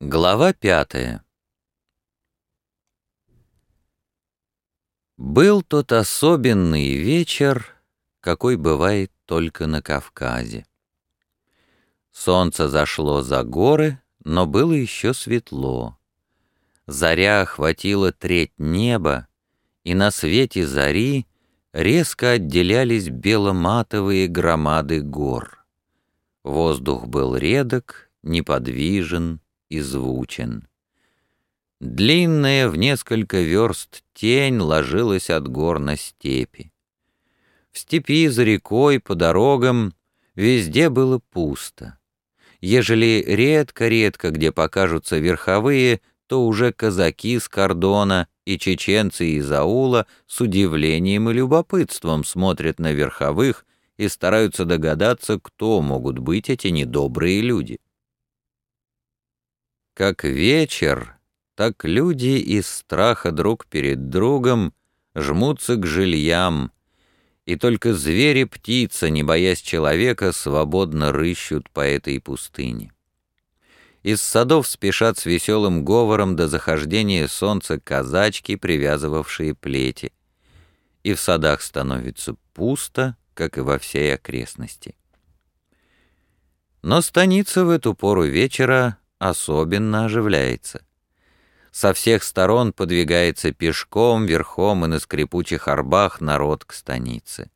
Глава пятая Был тот особенный вечер, какой бывает только на Кавказе. Солнце зашло за горы, но было еще светло. Заря охватила треть неба, и на свете зари резко отделялись беломатовые громады гор. Воздух был редок, неподвижен, и звучен. Длинная в несколько верст тень ложилась от гор на степи. В степи, за рекой, по дорогам везде было пусто. Ежели редко-редко где покажутся верховые, то уже казаки с кордона и чеченцы из аула с удивлением и любопытством смотрят на верховых и стараются догадаться, кто могут быть эти недобрые люди. Как вечер, так люди из страха друг перед другом жмутся к жильям, и только звери-птица, не боясь человека, свободно рыщут по этой пустыне. Из садов спешат с веселым говором до захождения солнца казачки, привязывавшие плети. И в садах становится пусто, как и во всей окрестности. Но станица в эту пору вечера особенно оживляется. Со всех сторон подвигается пешком, верхом и на скрипучих арбах народ к станице.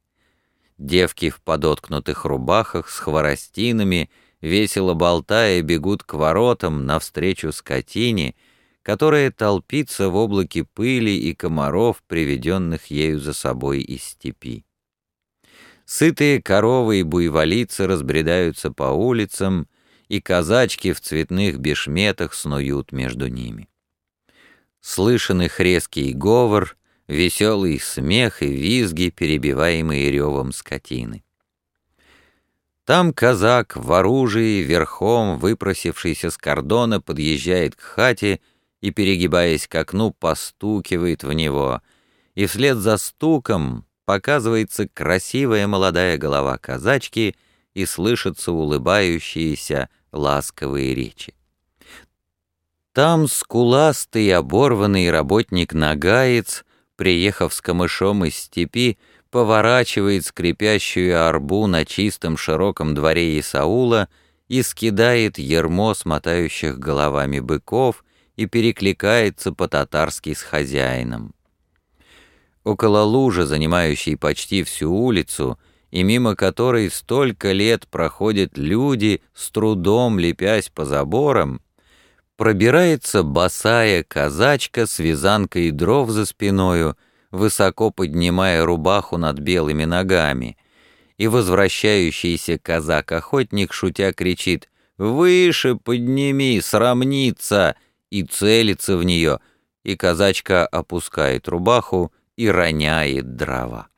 Девки в подоткнутых рубахах с хворостинами, весело болтая, бегут к воротам навстречу скотине, которая толпится в облаке пыли и комаров, приведенных ею за собой из степи. Сытые коровы и буйволицы разбредаются по улицам, и казачки в цветных бешметах снуют между ними. Слышен их резкий говор, веселый смех и визги, перебиваемые ревом скотины. Там казак в оружии, верхом, выпросившийся с кордона, подъезжает к хате и, перегибаясь к окну, постукивает в него, и вслед за стуком показывается красивая молодая голова казачки и слышатся улыбающиеся, ласковые речи. Там скуластый оборванный работник-нагаец, приехав с камышом из степи, поворачивает скрипящую арбу на чистом широком дворе Исаула и скидает ермо смотающих головами быков и перекликается по-татарски с хозяином. Около лужи, занимающей почти всю улицу, и мимо которой столько лет проходят люди, с трудом лепясь по заборам, пробирается босая казачка с вязанкой дров за спиною, высоко поднимая рубаху над белыми ногами, и возвращающийся казак-охотник, шутя, кричит «Выше подними, срамница!» и целится в нее, и казачка опускает рубаху и роняет дрова.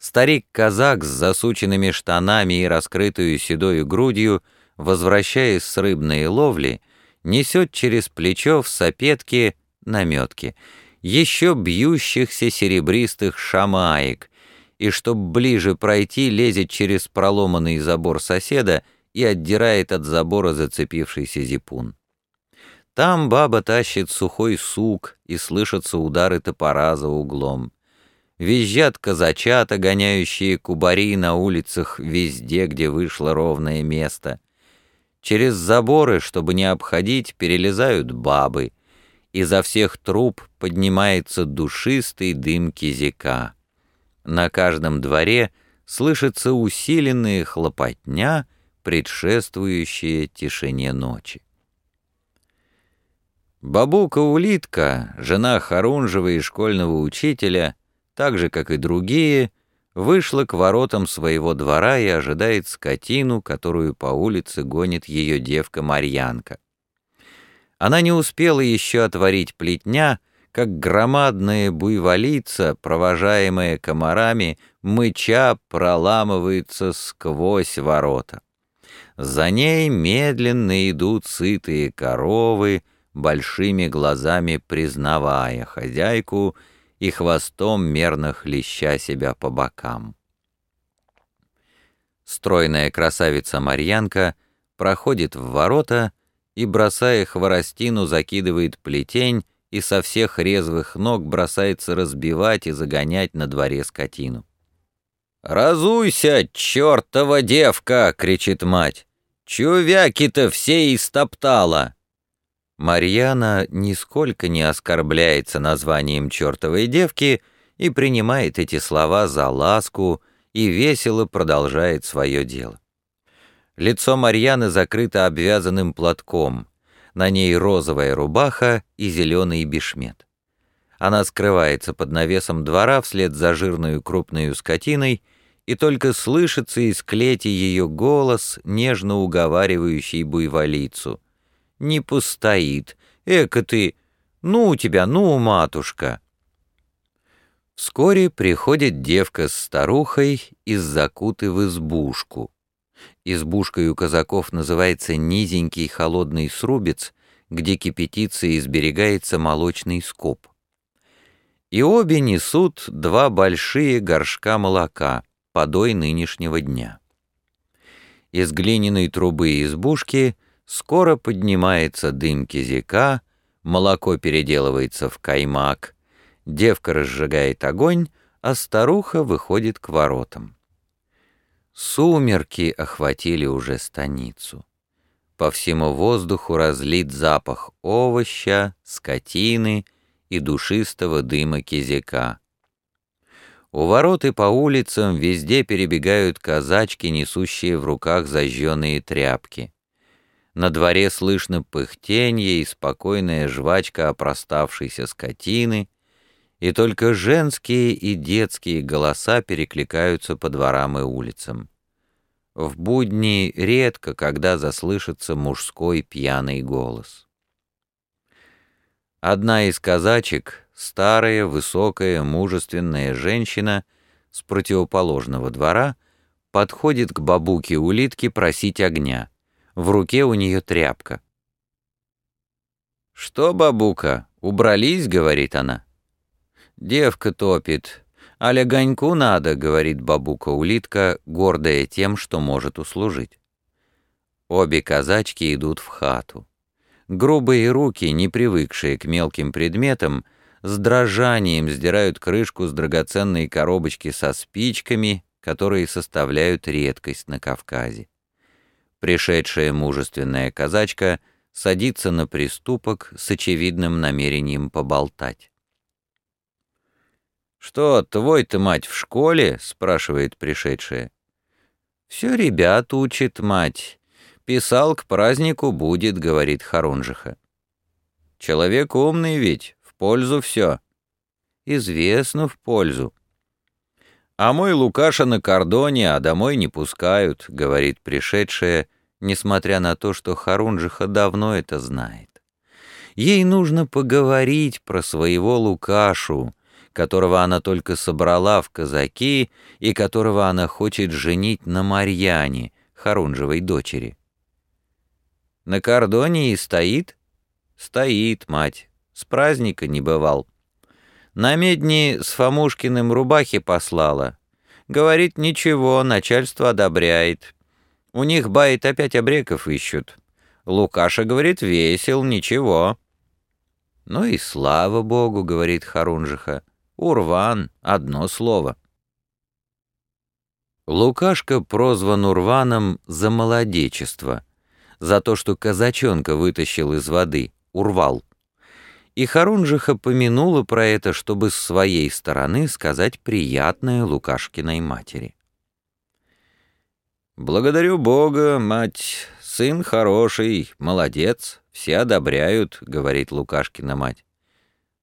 Старик-казак с засученными штанами и раскрытую седою грудью, возвращаясь с рыбной ловли, несет через плечо в сапетке наметки, еще бьющихся серебристых шамаек, и чтоб ближе пройти, лезет через проломанный забор соседа и отдирает от забора зацепившийся зипун. Там баба тащит сухой сук, и слышатся удары топора за углом. Визжат казачата, гоняющие кубари на улицах везде, где вышло ровное место. Через заборы, чтобы не обходить, перелезают бабы. Изо всех труб поднимается душистый дым кизика. На каждом дворе слышится усиленная хлопотня, предшествующая тишине ночи. Бабука-улитка, жена Харунжева и школьного учителя, так же, как и другие, вышла к воротам своего двора и ожидает скотину, которую по улице гонит ее девка Марьянка. Она не успела еще отворить плетня, как громадная буйволица, провожаемая комарами, мыча проламывается сквозь ворота. За ней медленно идут сытые коровы, большими глазами признавая хозяйку — и хвостом мерно хлеща себя по бокам. Стройная красавица Марьянка проходит в ворота и, бросая хворостину, закидывает плетень и со всех резвых ног бросается разбивать и загонять на дворе скотину. «Разуйся, чертова девка!» — кричит мать. «Чувяки-то все истоптала!» Марьяна нисколько не оскорбляется названием чертовой девки и принимает эти слова за ласку и весело продолжает свое дело. Лицо Марьяны закрыто обвязанным платком, на ней розовая рубаха и зеленый бешмет. Она скрывается под навесом двора вслед за жирную крупную скотиной, и только слышится из клети ее голос, нежно уговаривающий буйволицу. «Не постоит! Эка ты! Ну у тебя, ну, матушка!» Вскоре приходит девка с старухой из закуты в избушку. Избушкой у казаков называется низенький холодный срубец, где кипятится и сберегается молочный скоб. И обе несут два большие горшка молока, подой нынешнего дня. Из глиняной трубы избушки скоро поднимается дым кизяка, молоко переделывается в каймак, девка разжигает огонь, а старуха выходит к воротам. Сумерки охватили уже станицу. По всему воздуху разлит запах овоща, скотины и душистого дыма кизяка. У ворот и по улицам везде перебегают казачки, несущие в руках зажженные тряпки. На дворе слышно пыхтенье и спокойная жвачка опроставшейся скотины, и только женские и детские голоса перекликаются по дворам и улицам. В будни редко, когда заслышится мужской пьяный голос. Одна из казачек, старая, высокая, мужественная женщина с противоположного двора, подходит к бабуке улитки просить огня. В руке у нее тряпка. «Что, бабука, убрались?» — говорит она. «Девка топит. «Аля гоньку надо», — говорит бабука-улитка, гордая тем, что может услужить. Обе казачки идут в хату. Грубые руки, не привыкшие к мелким предметам, с дрожанием сдирают крышку с драгоценной коробочки со спичками, которые составляют редкость на Кавказе. Пришедшая мужественная казачка садится на приступок с очевидным намерением поболтать. «Что, твой-то мать в школе?» — спрашивает пришедшая. «Все ребят учит мать. Писал к празднику будет», — говорит Харунжиха. «Человек умный ведь, в пользу все». «Известно, в пользу». «А мой Лукаша на кордоне, а домой не пускают», — говорит пришедшая, несмотря на то, что Харунжиха давно это знает. Ей нужно поговорить про своего Лукашу, которого она только собрала в казаки и которого она хочет женить на Марьяне, Харунжевой дочери. На кордоне и стоит? Стоит, мать, с праздника не бывал. На медни с Фомушкиным рубахи послала. Говорит, ничего, начальство одобряет. У них, бает, опять обреков ищут. Лукаша говорит, весел, ничего. «Ну и слава богу», — говорит Харунжиха. Урван — одно слово. Лукашка прозван Урваном за молодечество, за то, что казачонка вытащил из воды, урвал. И Харунжиха помянула про это, чтобы с своей стороны сказать приятное Лукашкиной матери. «Благодарю Бога, мать, сын хороший, молодец, все одобряют», — говорит Лукашкина мать.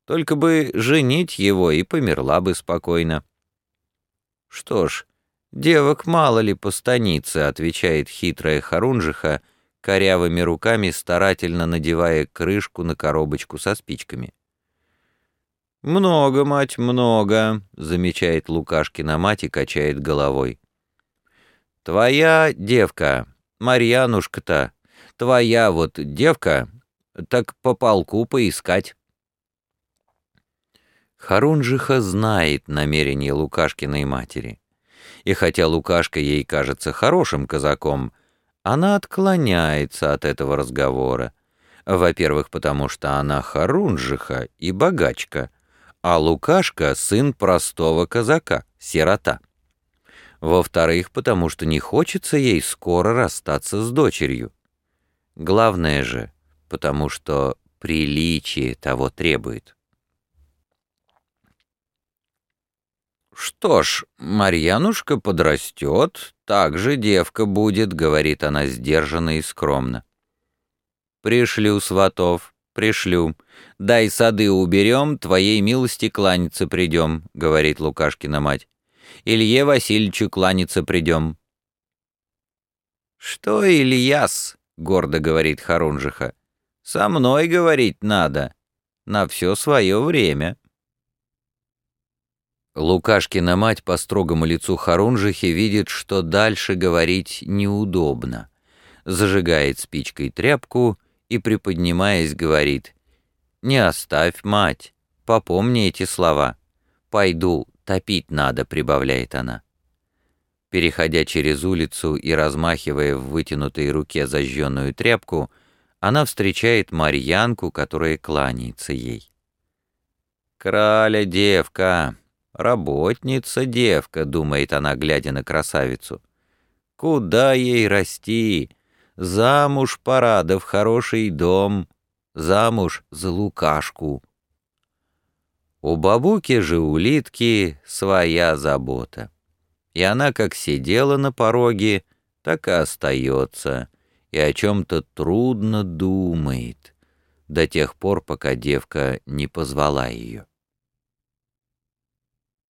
Только бы женить его и померла бы спокойно. Что ж, девок мало ли по станице, отвечает хитрая Харунжиха, корявыми руками старательно надевая крышку на коробочку со спичками. «Много, мать, много», — замечает Лукашкина мать и качает головой. «Твоя девка, Марьянушка-то, твоя вот девка, так по полку поискать». Харунжиха знает намерения Лукашкиной матери. И хотя Лукашка ей кажется хорошим казаком, она отклоняется от этого разговора, Во-первых, потому что она хорунжиха и богачка, а Лукашка — сын простого казака, сирота. Во-вторых, потому что не хочется ей скоро расстаться с дочерью. Главное же, потому что приличие того требует. «Что ж, Марьянушка подрастет, так же девка будет», — говорит она сдержанно и скромно. «Пришлю сватов, пришлю. Дай сады уберем, твоей милости кланяться придем», — говорит Лукашкина мать. «Илье Васильевичу кланяться придем». «Что, Ильяс?» — гордо говорит Харунжиха. «Со мной говорить надо. На все свое время». Лукашкина мать по строгому лицу Харунжихи видит, что дальше говорить неудобно. Зажигает спичкой тряпку и, приподнимаясь, говорит, «Не оставь, мать, попомни эти слова. Пойду, топить надо», — прибавляет она. Переходя через улицу и размахивая в вытянутой руке зажженную тряпку, она встречает Марьянку, которая кланяется ей. «Краля девка!» «Работница девка», — думает она, глядя на красавицу. «Куда ей расти? Замуж пора, да в хороший дом. Замуж за Лукашку». У бабуки же улитки своя забота. И она как сидела на пороге, так и остается, и о чем-то трудно думает, до тех пор, пока девка не позвала ее.